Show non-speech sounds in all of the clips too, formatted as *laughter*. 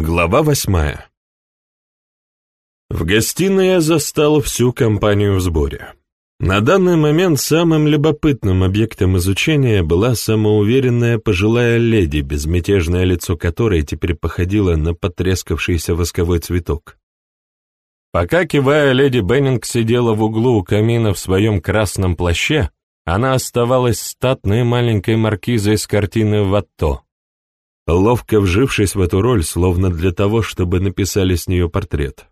Глава восьмая В гостиной я застал всю компанию в сборе. На данный момент самым любопытным объектом изучения была самоуверенная пожилая леди, безмятежное лицо которой теперь походило на потрескавшийся восковой цветок. Пока кивая, леди Беннинг сидела в углу у камина в своем красном плаще, она оставалась статной маленькой маркизой с картины «Ватто», ловко вжившись в эту роль, словно для того, чтобы написали с нее портрет.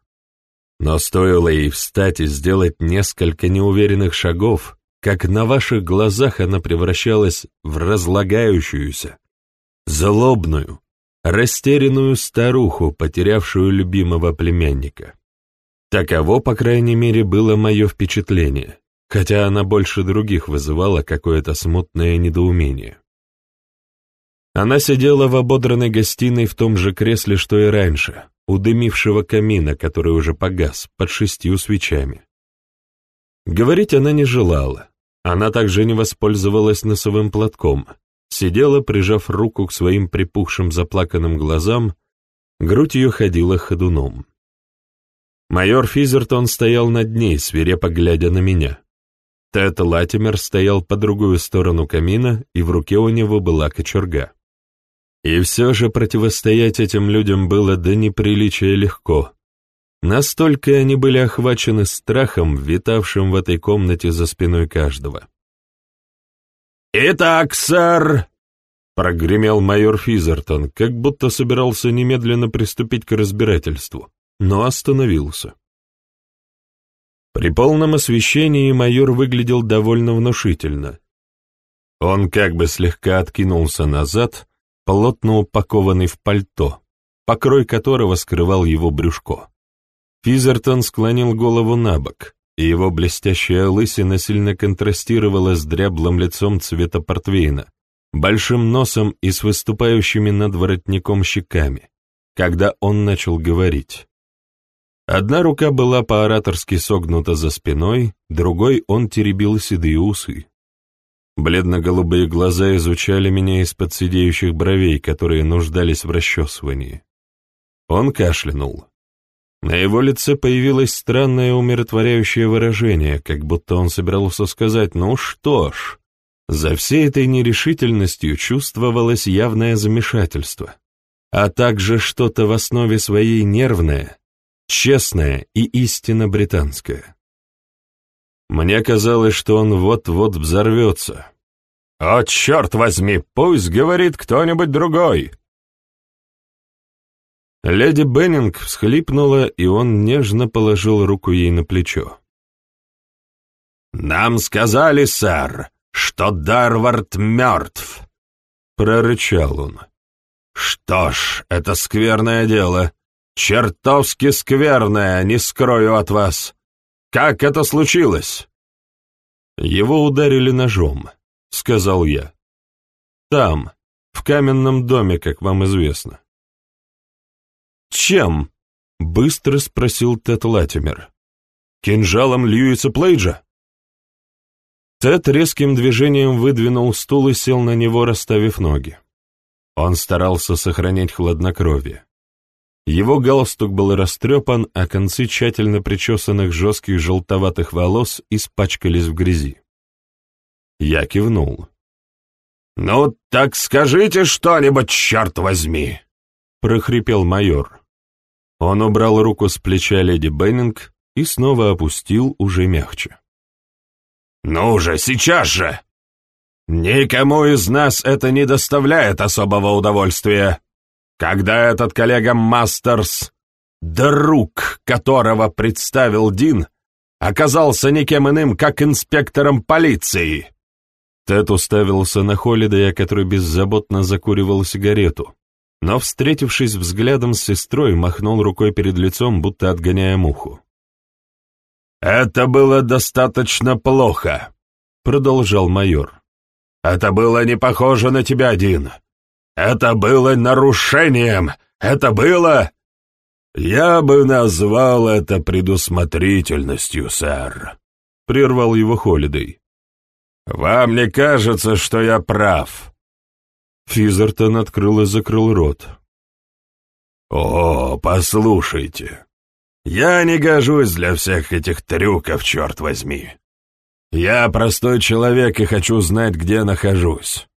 Но стоило ей встать и сделать несколько неуверенных шагов, как на ваших глазах она превращалась в разлагающуюся, злобную, растерянную старуху, потерявшую любимого племянника. Таково, по крайней мере, было мое впечатление, хотя она больше других вызывала какое-то смутное недоумение. Она сидела в ободранной гостиной в том же кресле, что и раньше, у дымившего камина, который уже погас, под шестью свечами. Говорить она не желала. Она также не воспользовалась носовым платком, сидела, прижав руку к своим припухшим заплаканным глазам, грудь ее ходила ходуном. Майор Физертон стоял над ней, свирепо глядя на меня. Тед Латимер стоял по другую сторону камина, и в руке у него была кочерга. И все же противостоять этим людям было до неприличия легко. Настолько они были охвачены страхом, витавшим в этой комнате за спиной каждого. «Итак, сэр!» — прогремел майор Физертон, как будто собирался немедленно приступить к разбирательству, но остановился. При полном освещении майор выглядел довольно внушительно. Он как бы слегка откинулся назад, плотно упакованный в пальто, покрой которого скрывал его брюшко. Физертон склонил голову на бок, и его блестящая лысина сильно контрастировала с дряблым лицом цвета портвейна, большим носом и с выступающими над воротником щеками, когда он начал говорить. Одна рука была по-ораторски согнута за спиной, другой он теребил седые усы. Бледно-голубые глаза изучали меня из-под сидеющих бровей, которые нуждались в расчесывании. Он кашлянул. На его лице появилось странное умиротворяющее выражение, как будто он собирался сказать «ну что ж». За всей этой нерешительностью чувствовалось явное замешательство, а также что-то в основе своей нервное, честное и истинно британское. Мне казалось, что он вот-вот взорвется. «О, черт возьми, пусть говорит кто-нибудь другой!» Леди Беннинг всхлипнула, и он нежно положил руку ей на плечо. «Нам сказали, сэр, что Дарвард мертв!» — прорычал он. «Что ж, это скверное дело. Чертовски скверное, не скрою от вас. Как это случилось?» Его ударили ножом, — сказал я. Там, в каменном доме, как вам известно. «Чем?» — быстро спросил Тед Латимер. «Кинжалом Льюиса Плейджа?» Тед резким движением выдвинул стул и сел на него, расставив ноги. Он старался сохранять хладнокровие. Его галстук был растрепан, а концы тщательно причесанных жестких желтоватых волос испачкались в грязи. Я кивнул. «Ну, так скажите что-нибудь, черт возьми!» — прохрипел майор. Он убрал руку с плеча леди Беннинг и снова опустил уже мягче. «Ну же, сейчас же! Никому из нас это не доставляет особого удовольствия!» Когда этот коллега Мастерс, друг которого представил Дин, оказался никем иным, как инспектором полиции. Тед уставился на Холидея, который беззаботно закуривал сигарету, но, встретившись взглядом с сестрой, махнул рукой перед лицом, будто отгоняя муху. «Это было достаточно плохо», — продолжал майор. «Это было не похоже на тебя, Дин. Это было нарушением! Это было...» «Я бы назвал это предусмотрительностью, сэр», — прервал его Холидей. «Вам не кажется, что я прав?» Физертон открыл и закрыл рот. «О, послушайте, я не гожусь для всех этих трюков, черт возьми. Я простой человек и хочу знать, где нахожусь.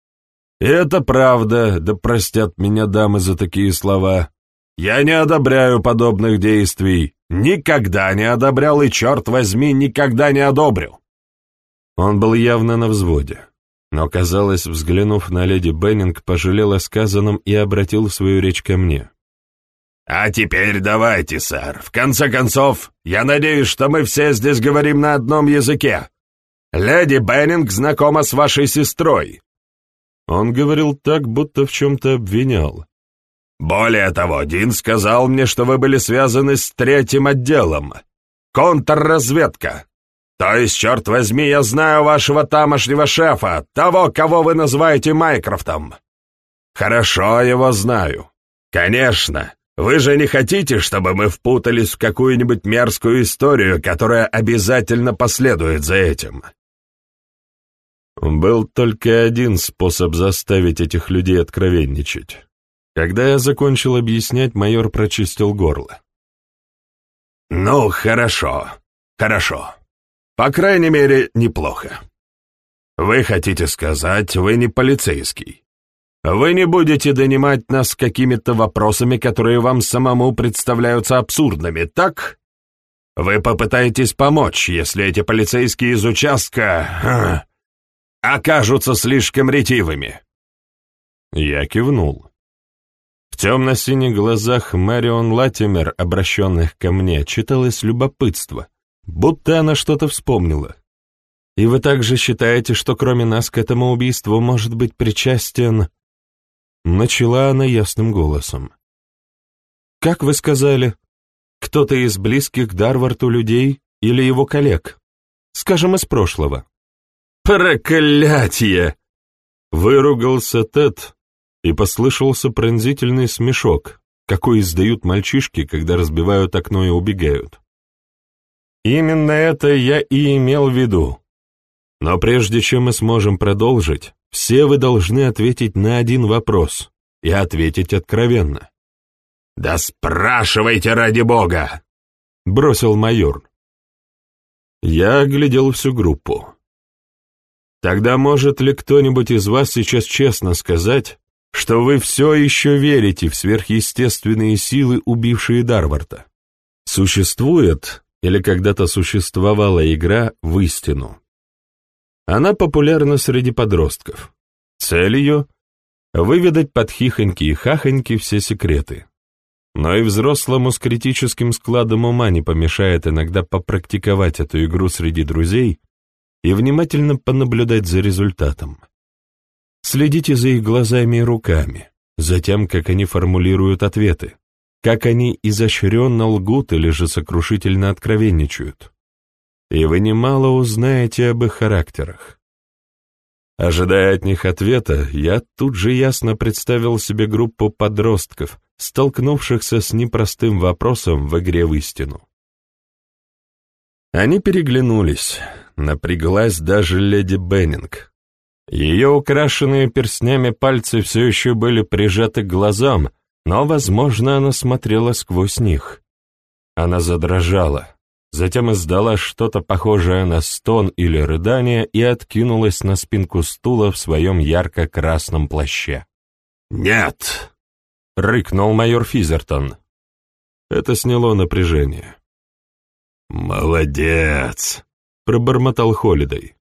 Это правда, да простят меня дамы за такие слова. Я не одобряю подобных действий, никогда не одобрял и, черт возьми, никогда не одобрю». Он был явно на взводе, но, казалось, взглянув на леди Беннинг, пожалел о сказанном и обратил свою речь ко мне. «А теперь давайте, сэр. В конце концов, я надеюсь, что мы все здесь говорим на одном языке. Леди Беннинг знакома с вашей сестрой». Он говорил так, будто в чем-то обвинял. «Более того, Дин сказал мне, что вы были связаны с третьим отделом. Контрразведка. То есть, черт возьми, я знаю вашего тамошнего шефа, того, кого вы называете Майкрофтом. Хорошо его знаю. Конечно, вы же не хотите, чтобы мы впутались в какую-нибудь мерзкую историю, которая обязательно последует за этим?» Был только один способ заставить этих людей откровенничать. Когда я закончил объяснять, майор прочистил горло. «Ну, хорошо, хорошо. По крайней мере, неплохо. Вы хотите сказать, вы не полицейский. Вы не будете донимать нас какими-то вопросами, которые вам самому представляются абсурдными, так? Вы попытаетесь помочь, если эти полицейские из участка окажутся слишком ретивыми. Я кивнул. В темно-синих глазах Марион Латимер, обращенных ко мне, читалось любопытство, будто она что-то вспомнила. И вы также считаете, что кроме нас к этому убийству может быть причастен Начала она ясным голосом. «Как вы сказали, кто-то из близких Дарварту людей или его коллег? Скажем, из прошлого?» «Проклятие!» Выругался Тед, и послышался пронзительный смешок, какой издают мальчишки, когда разбивают окно и убегают. Именно это я и имел в виду. Но прежде чем мы сможем продолжить, все вы должны ответить на один вопрос и ответить откровенно. «Да спрашивайте ради бога!» — бросил майор. Я оглядел всю группу. Тогда может ли кто-нибудь из вас сейчас честно сказать, что вы все еще верите в сверхъестественные силы, убившие Дарварда? Существует или когда-то существовала игра в истину? Она популярна среди подростков. Цель ее — выведать под хихоньки и хахоньки все секреты. Но и взрослому с критическим складом ума не помешает иногда попрактиковать эту игру среди друзей и внимательно понаблюдать за результатом. Следите за их глазами и руками, за тем, как они формулируют ответы, как они изощренно лгут или же сокрушительно откровенничают и вы немало узнаете об их характерах. Ожидая от них ответа, я тут же ясно представил себе группу подростков, столкнувшихся с непростым вопросом в игре в истину. Они переглянулись, напряглась даже леди Беннинг. Ее украшенные перстнями пальцы все еще были прижаты к глазам, но, возможно, она смотрела сквозь них. Она задрожала, затем издала что-то похожее на стон или рыдание и откинулась на спинку стула в своем ярко-красном плаще. «Нет!» — рыкнул майор Физертон. Это сняло напряжение. «Молодец!» — пробормотал Холидей.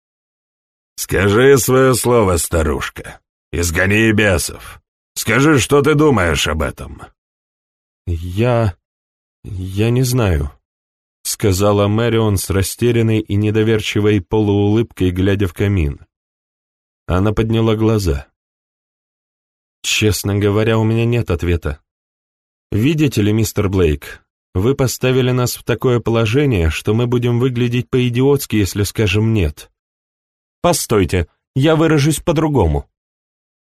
«Скажи свое слово, старушка. Изгони бесов. Скажи, что ты думаешь об этом?» «Я... я не знаю», — сказала Мэрион с растерянной и недоверчивой полуулыбкой, глядя в камин. Она подняла глаза. «Честно говоря, у меня нет ответа. Видите ли, мистер Блейк, вы поставили нас в такое положение, что мы будем выглядеть по-идиотски, если скажем «нет». Постойте, я выражусь по-другому.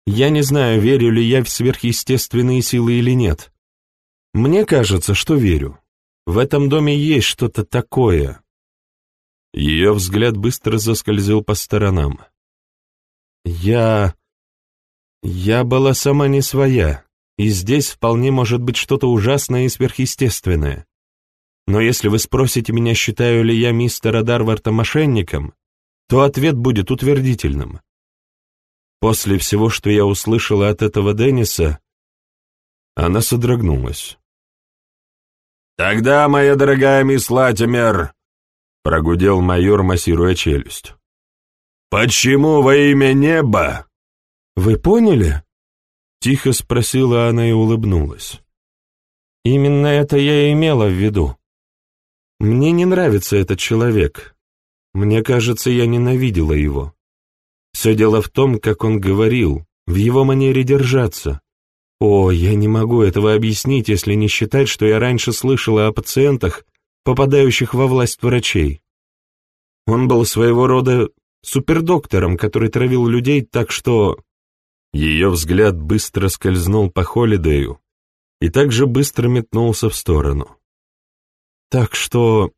Я не знаю, верю ли я в сверхъестественные силы или нет. Мне кажется, что верю. В этом доме есть что-то такое. Ее взгляд быстро заскользил по сторонам. Я... Я была сама не своя, и здесь вполне может быть что-то ужасное и сверхъестественное. Но если вы спросите меня, считаю ли я мистера Дарварта мошенником, то ответ будет утвердительным. После всего, что я услышала от этого Денниса, она содрогнулась. «Тогда, моя дорогая мисс Латимер», — прогудел майор, массируя челюсть, — «почему во имя неба?» «Вы поняли?» — тихо спросила она и улыбнулась. «Именно это я и имела в виду. Мне не нравится этот человек. Мне кажется, я ненавидела его. Все дело в том, как он говорил, в его манере держаться. О, я не могу этого объяснить, если не считать, что я раньше слышала о пациентах, попадающих во власть врачей. Он был своего рода супердоктором, который травил людей так, что... Ее взгляд быстро скользнул по Холидею и также быстро метнулся в сторону. Так что...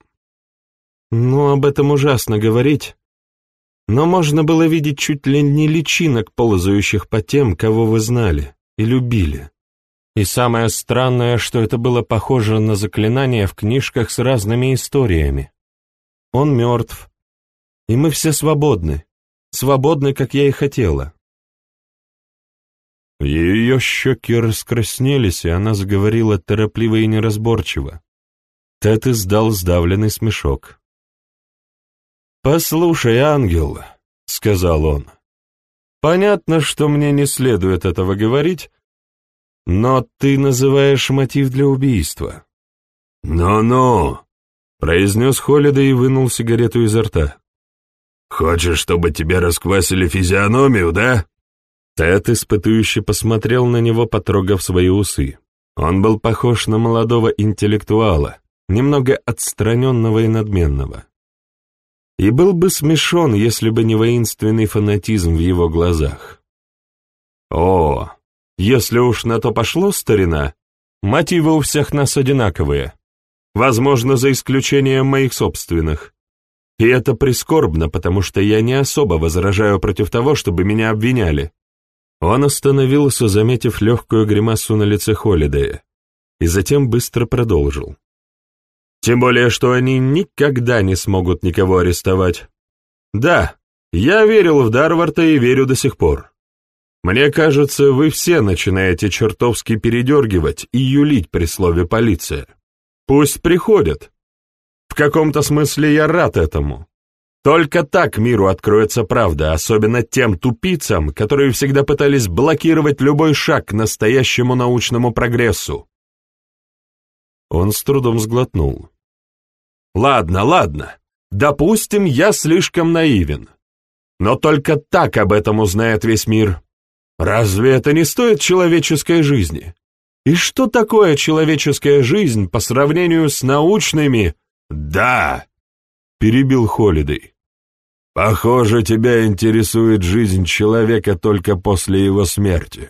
Ну, об этом ужасно говорить. Но можно было видеть чуть ли не личинок, ползающих по тем, кого вы знали и любили. И самое странное, что это было похоже на заклинание в книжках с разными историями. Он мертв, и мы все свободны, свободны, как я и хотела. Ее щеки раскраснелись, и она заговорила торопливо и неразборчиво. Тед издал сдавленный смешок. «Послушай, ангел», — сказал он, — «понятно, что мне не следует этого говорить, но ты называешь мотив для убийства». «Ну-ну», — произнес Холлида и вынул сигарету изо рта. «Хочешь, чтобы тебе расквасили физиономию, да?» Тед испытующе посмотрел на него, потрогав свои усы. Он был похож на молодого интеллектуала, немного отстраненного и надменного. И был бы смешон, если бы не воинственный фанатизм в его глазах. О, если уж на то пошло, старина, мотивы у всех нас одинаковые, возможно, за исключением моих собственных. И это прискорбно, потому что я не особо возражаю против того, чтобы меня обвиняли. Он остановился, заметив легкую гримасу на лице Холидея, и затем быстро продолжил. Тем более, что они никогда не смогут никого арестовать. Да, я верил в Дарварда и верю до сих пор. Мне кажется, вы все начинаете чертовски передергивать и юлить при слове «полиция». Пусть приходят. В каком-то смысле я рад этому. Только так миру откроется правда, особенно тем тупицам, которые всегда пытались блокировать любой шаг к настоящему научному прогрессу. Он с трудом сглотнул. Ладно, ладно, допустим, я слишком наивен. Но только так об этом узнает весь мир. Разве это не стоит человеческой жизни? И что такое человеческая жизнь по сравнению с научными? Да, перебил Холидей. Похоже, тебя интересует жизнь человека только после его смерти.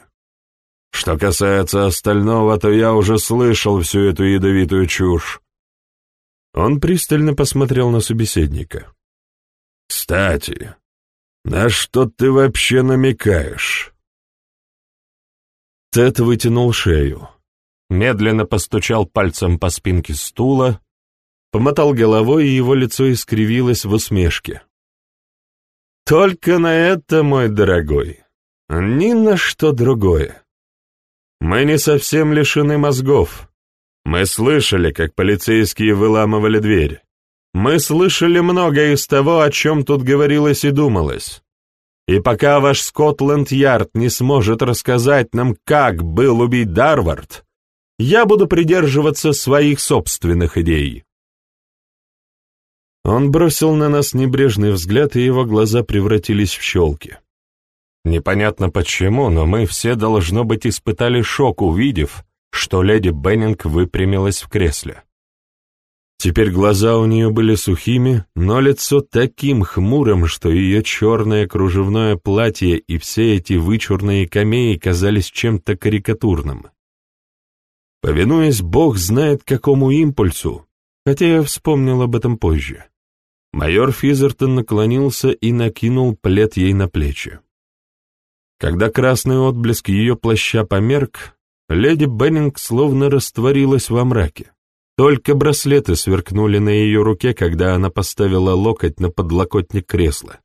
Что касается остального, то я уже слышал всю эту ядовитую чушь. Он пристально посмотрел на собеседника. «Кстати, на что ты вообще намекаешь?» Тед вытянул шею, медленно постучал пальцем по спинке стула, помотал головой, и его лицо искривилось в усмешке. «Только на это, мой дорогой, ни на что другое. Мы не совсем лишены мозгов, мы слышали, как полицейские выламывали дверь. Мы слышали многое из того, о чем тут говорилось и думалось. И пока ваш Скотланд-Ярд не сможет рассказать нам, как был убит Дарвард, я буду придерживаться своих собственных идей. Он бросил на нас небрежный взгляд, и его глаза превратились в щелки. Непонятно почему, но мы все, должно быть, испытали шок, увидев, что леди Беннинг выпрямилась в кресле. Теперь глаза у нее были сухими, но лицо таким хмурым, что ее черное кружевное платье и все эти вычурные камеи казались чем-то карикатурным. Повинуясь Бог знает какому импульсу, хотя я вспомнил об этом позже, майор Физертон наклонился и накинул плед ей на плечи. Когда красный отблеск ее плаща померк, леди Беннинг словно растворилась во мраке. Только браслеты сверкнули на ее руке, когда она поставила локоть на подлокотник кресла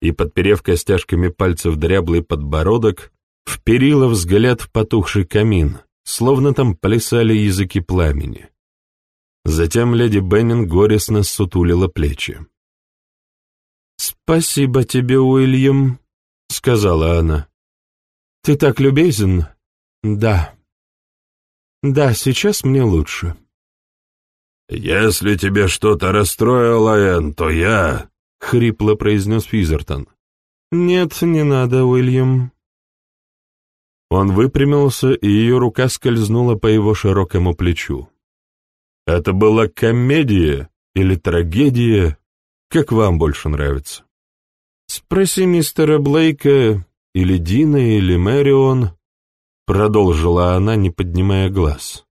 и, подперев костяшками пальцев дряблый подбородок, вперила взгляд в потухший камин, словно там плясали языки пламени. Затем леди Беннинг горестно сутулила плечи. «Спасибо тебе, Уильям», — сказала она. «Ты так любезен?» «Да. Да, сейчас мне лучше». «Если тебе что-то расстроило, Энн, то я...» — хрипло произнес Физертон. «Нет, не надо, Уильям». Он выпрямился, и ее рука скользнула по его широкому плечу. «Это была комедия или трагедия? Как вам больше нравится?» «Спроси мистера Блейка или Дина или Мэрион», — продолжила она, не поднимая глаз.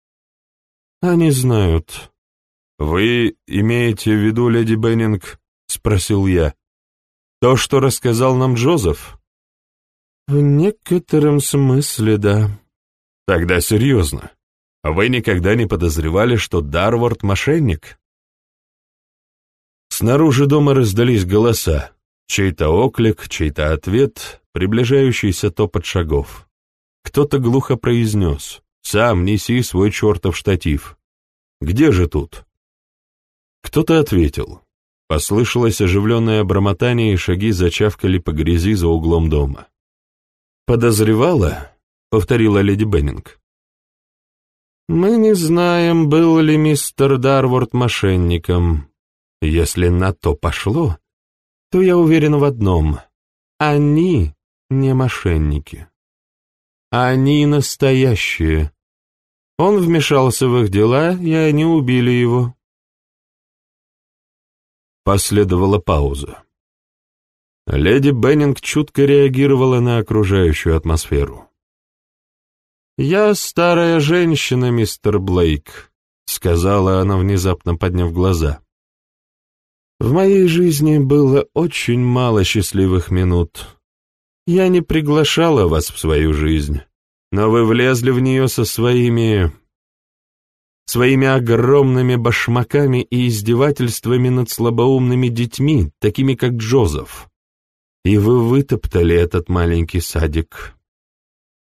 «Они знают». «Вы имеете в виду, леди Беннинг, — спросил я. «То, что рассказал нам Джозеф?» «В некотором смысле, да». «Тогда серьезно. Вы никогда не подозревали, что Дарвард — мошенник?» Снаружи дома раздались голоса. Чей-то оклик, чей-то ответ, приближающийся топот шагов. Кто-то глухо произнес «Сам неси свой чертов штатив». «Где же тут?» Кто-то ответил Послышалось оживленное бормотание, и шаги зачавкали по грязи за углом дома. «Подозревала?» — повторила леди Беннинг. «Мы не знаем, был ли мистер Дарворд мошенником. Если на то пошло, то я уверен в одном — они не мошенники. Они настоящие. Он вмешался в их дела, и они убили его. Последовала пауза. Леди Беннинг чутко реагировала на окружающую атмосферу. «Я старая женщина, мистер Блейк», — сказала она, внезапно подняв глаза. «В моей жизни было очень мало счастливых минут. Я не приглашала вас в свою жизнь, но вы влезли в нее со своими своими огромными башмаками и издевательствами над слабоумными детьми, такими как Джозеф. И вы вытоптали этот маленький садик.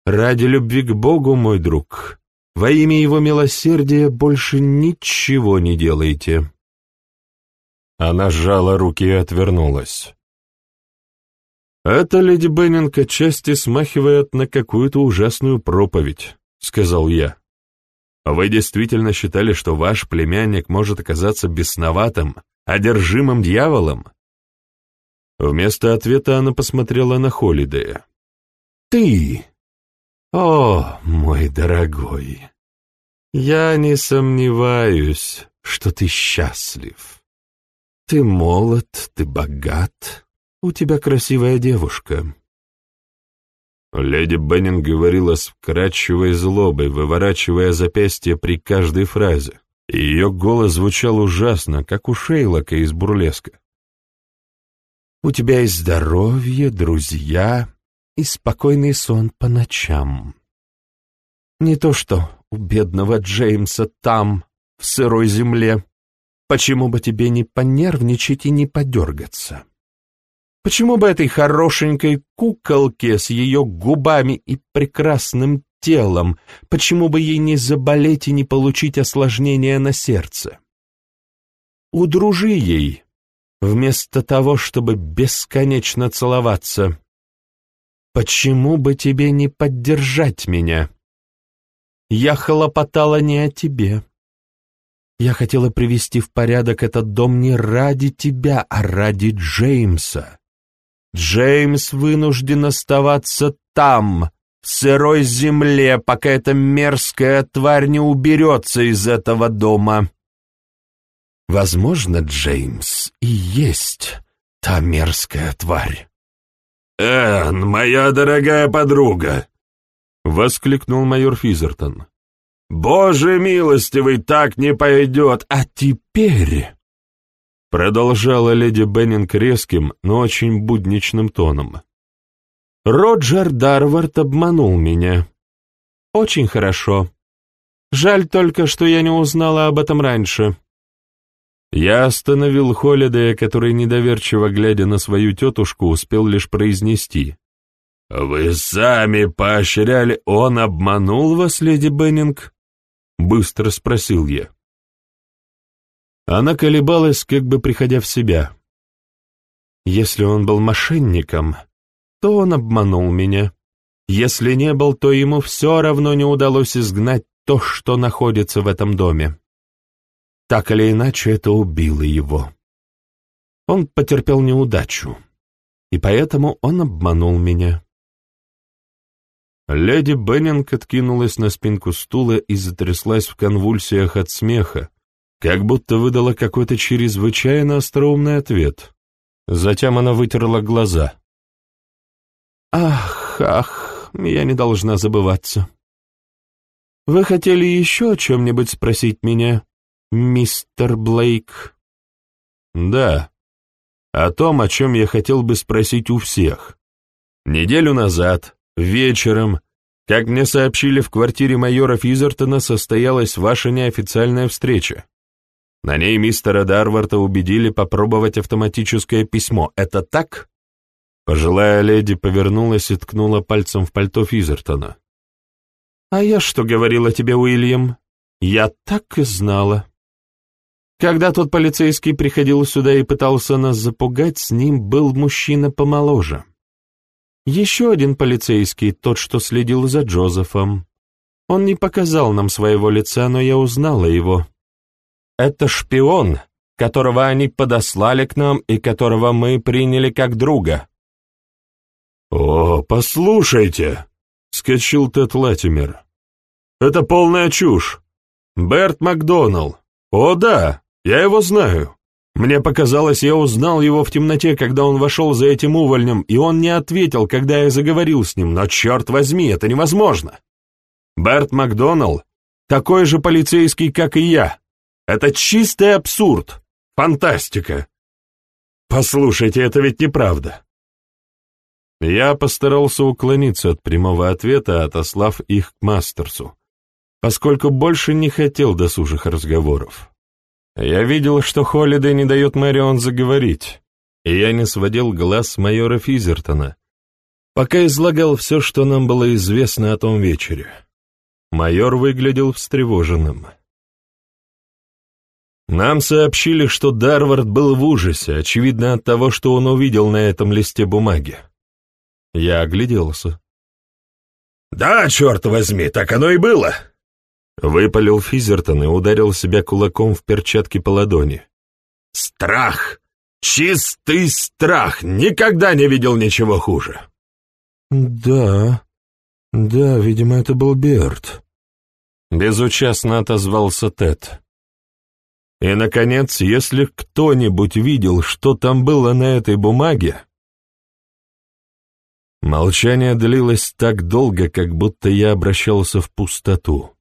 Ради любви к Богу, мой друг, во имя Его милосердия больше ничего не делайте. Она сжала руки и отвернулась. «Это, леди Беннинг, отчасти смахивает на какую-то ужасную проповедь», — сказал я. Вы действительно считали, что ваш племянник может оказаться бесноватым, одержимым дьяволом?» Вместо ответа она посмотрела на Холидея. «Ты! О, мой дорогой! Я не сомневаюсь, что ты счастлив. Ты молод, ты богат, у тебя красивая девушка. Леди Беннинг говорила с вкрадчивой злобой, выворачивая запястье при каждой фразе, ее голос звучал ужасно, как у Шейлока из бурлеска. «У тебя есть здоровье, друзья и спокойный сон по ночам. Не то что у бедного Джеймса там, в сырой земле. Почему бы тебе не понервничать и не подергаться?» Почему бы этой хорошенькой куколке с ее губами и прекрасным телом, почему бы ей не заболеть и не получить осложнения на сердце? Удружи ей, вместо того, чтобы бесконечно целоваться. Почему бы тебе не поддержать меня? Я хлопотала не о тебе. Я хотела привести в порядок этот дом не ради тебя, а ради Джеймса. Джеймс вынужден оставаться там, в сырой земле, пока эта мерзкая тварь не уберется из этого дома. Возможно, Джеймс и есть та мерзкая тварь. «Энн, моя дорогая подруга!» — воскликнул майор Физертон. «Боже милостивый, так не пойдет! А теперь...» Продолжала леди Беннинг резким, но очень будничным тоном. «Роджер Дарвард обманул меня. очень хорошо. Жаль только, что я не узнала об этом раньше». Я остановил Холидея, который, недоверчиво глядя на свою тетушку, успел лишь произнести. «Вы сами поощряли, он обманул вас, леди Беннинг?» — быстро спросил я. Она колебалась, как бы приходя в себя. «Если он был мошенником, то он обманул меня. Если не был, то ему все равно не удалось изгнать то, что находится в этом доме. Так или иначе, это убило его. Он потерпел неудачу, и поэтому он обманул меня. Леди Беннинг откинулась на спинку стула и затряслась в конвульсиях от смеха, как будто выдала какой-то чрезвычайно остроумный ответ. Затем она вытерла глаза. «Ах, ах, я не должна забываться. Вы хотели еще о чем-нибудь спросить меня?» Мистер Блейк?» «Да, о том, о чем я хотел бы спросить у всех. Неделю назад, вечером, как мне сообщили, в квартире майора Физертона состоялась ваша неофициальная встреча. На ней мистера Дарварда убедили попробовать автоматическое письмо. Это так?» Пожилая леди повернулась и ткнула пальцем в пальто Физертона. «А я что говорила тебе, Уильям? Я так и знала». Когда тот полицейский приходил сюда и пытался нас запугать, с ним был мужчина помоложе. Еще один полицейский, тот, что следил за Джозефом. Он не показал нам своего лица, но я узнала его. Это шпион, которого они подослали к нам и которого мы приняли как друга. «О, послушайте!» — скачил Тед Латимер. «Это полная чушь! Берт Макдоналл! О, да! Я его знаю. Мне показалось, я узнал его в темноте, когда он вошел за этим увольнем, и он не ответил, когда я заговорил с ним, но, черт возьми, это невозможно. Берт Макдоналл такой же полицейский, как и я. Это чистый абсурд, фантастика. Послушайте, это ведь неправда. Я постарался уклониться от прямого ответа, отослав их к Мастерсу, поскольку больше не хотел досужих разговоров. Я видел, что Холлидей не дает Мэрион заговорить, и я не сводил глаз с майора Физертона, пока излагал все, что нам было известно о том вечере. Майор выглядел встревоженным. Нам сообщили, что Дарвард был в ужасе, очевидно от того, что он увидел на этом листе бумаги. Я огляделся. «Да, черт возьми, так оно и было!» Выпалил Физертон и ударил себя кулаком в перчатке по ладони. «Страх! Чистый страх! Никогда не видел ничего хуже!» «Да, да, видимо, это был Берт», — безучастно отозвался Тед. «И, наконец, если кто-нибудь видел, что там было на этой бумаге...» Молчание длилось так долго, как будто я обращался в пустоту.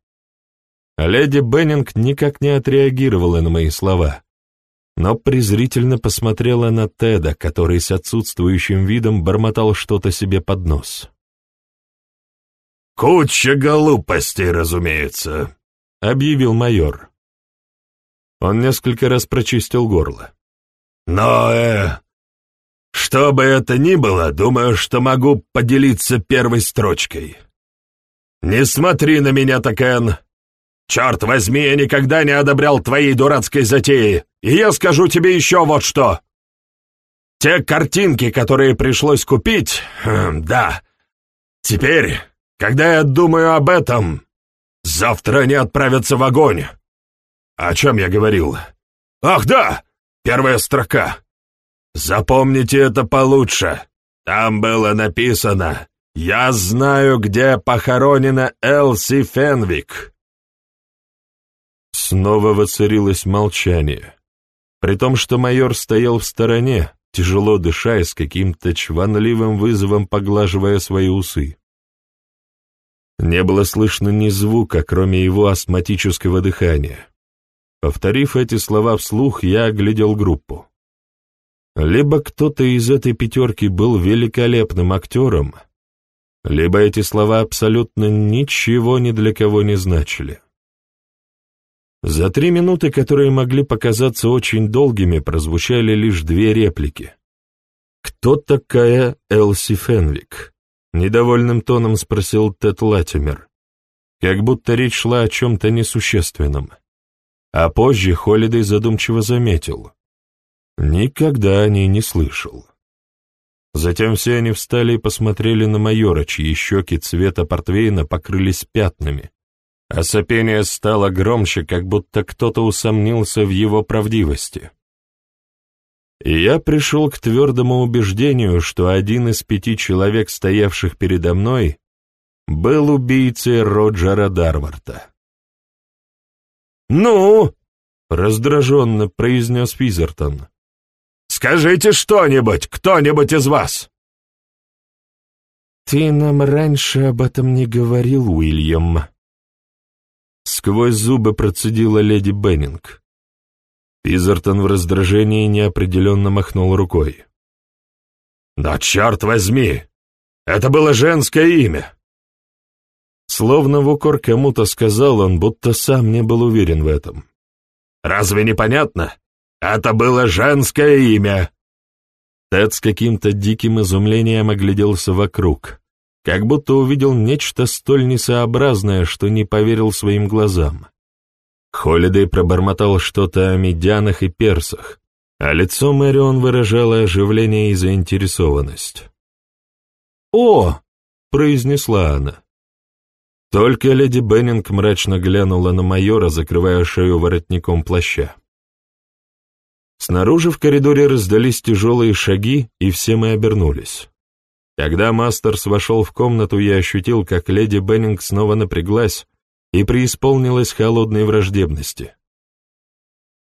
Леди Беннинг никак не отреагировала на мои слова, но презрительно посмотрела на Теда, который с отсутствующим видом бормотал что-то себе под нос. «Куча глупостей, разумеется», — объявил майор. Он несколько раз прочистил горло. «Но, э, что бы это ни было, думаю, что могу поделиться первой строчкой. Не смотри на меня, Такен. Черт возьми, я никогда не одобрял твоей дурацкой затеи, и я скажу тебе еще вот что. Те картинки, которые пришлось купить, хм, да. Теперь, когда я думаю об этом, завтра они отправятся в огонь. О чем я говорил? Ах, да, первая строка. Запомните это получше. Там было написано «Я знаю, где похоронена Элси Фенвик». Снова воцарилось молчание, при том, что майор стоял в стороне, тяжело дыша и с каким-то чванливым вызовом поглаживая свои усы. Не было слышно ни звука, кроме его астматического дыхания. Повторив эти слова вслух, я оглядел группу. Либо кто-то из этой пятерки был великолепным актером, либо эти слова абсолютно ничего ни для кого не значили. За три минуты, которые могли показаться очень долгими, прозвучали лишь две реплики. «Кто такая Элси Фенвик?» — недовольным тоном спросил Тед Латимер, как будто речь шла о чем-то несущественном. А позже Холидей задумчиво заметил. Никогда о ней не слышал. Затем все они встали и посмотрели на майора, чьи щеки цвета портвейна покрылись пятнами, а сопение стало громче, как будто кто-то усомнился в его правдивости. И я пришел к твердому убеждению, что один из пяти человек, стоявших передо мной, был убийцей Роджера Дарварта. «Ну?» — раздраженно произнес Физертон. «Скажите что-нибудь, кто-нибудь из вас!» «Ты нам раньше об этом не говорил, Уильям», Сквозь зубы процедила леди Беннинг. Пизертон в раздражении неопределенно махнул рукой. «Да черт возьми! Это было женское имя!» Словно в укор кому-то сказал он, будто сам не был уверен в этом. «Разве не понятно? Это было женское имя!» Тед с каким-то диким изумлением огляделся вокруг как будто увидел нечто столь несообразное, что не поверил своим глазам. Холидей пробормотал что-то о медянах и персах, а лицо Мэрион выражало оживление и заинтересованность. «О!» — произнесла она. Только леди Беннинг мрачно глянула на майора, закрывая шею воротником плаща. Снаружи в коридоре раздались тяжелые шаги, и все мы обернулись. Когда Мастерс вошел в комнату, я ощутил, как леди Беннинг снова напряглась и преисполнилась холодной враждебности.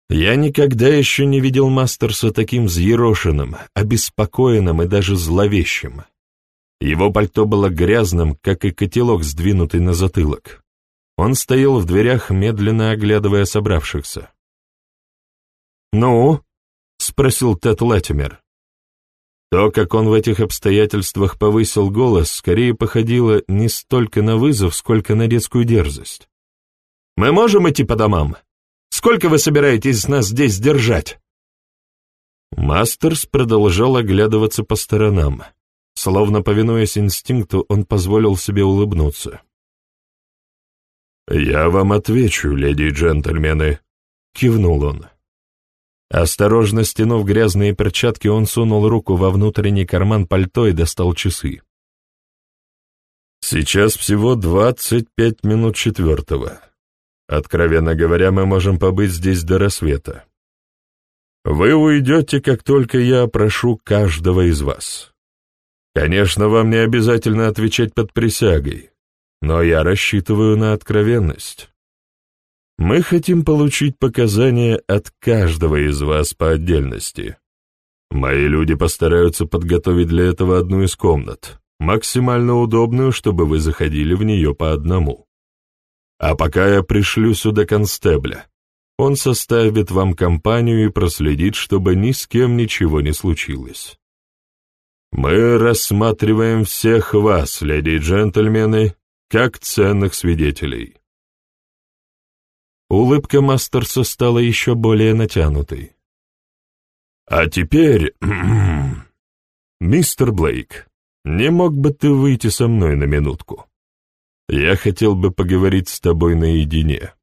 Я никогда еще не видел Мастерса таким взъерошенным, обеспокоенным и даже зловещим. Его пальто было грязным, как и котелок, сдвинутый на затылок. Он стоял в дверях, медленно оглядывая собравшихся. «Ну?» — спросил Тед Латимер. То, как он в этих обстоятельствах повысил голос, скорее походило не столько на вызов, сколько на детскую дерзость. «Мы можем идти по домам? Сколько вы собираетесь нас здесь держать?» Мастерс продолжал оглядываться по сторонам. Словно повинуясь инстинкту, он позволил себе улыбнуться. «Я вам отвечу, леди и джентльмены», — кивнул он. Осторожно стянув грязные перчатки, он сунул руку во внутренний карман пальто и достал часы. «Сейчас всего двадцать пять минут четвертого. Откровенно говоря, мы можем побыть здесь до рассвета. Вы уйдете, как только я опрошу каждого из вас. Конечно, вам не обязательно отвечать под присягой, но я рассчитываю на откровенность». Мы хотим получить показания от каждого из вас по отдельности. Мои люди постараются подготовить для этого одну из комнат, максимально удобную, чтобы вы заходили в нее по одному. А пока я пришлю сюда констебля, он составит вам компанию и проследит, чтобы ни с кем ничего не случилось. Мы рассматриваем всех вас, леди и джентльмены, как ценных свидетелей. Улыбка Мастерса стала еще более натянутой. «А теперь, *clears throat* мистер Блейк, не мог бы ты выйти со мной на минутку? Я хотел бы поговорить с тобой наедине».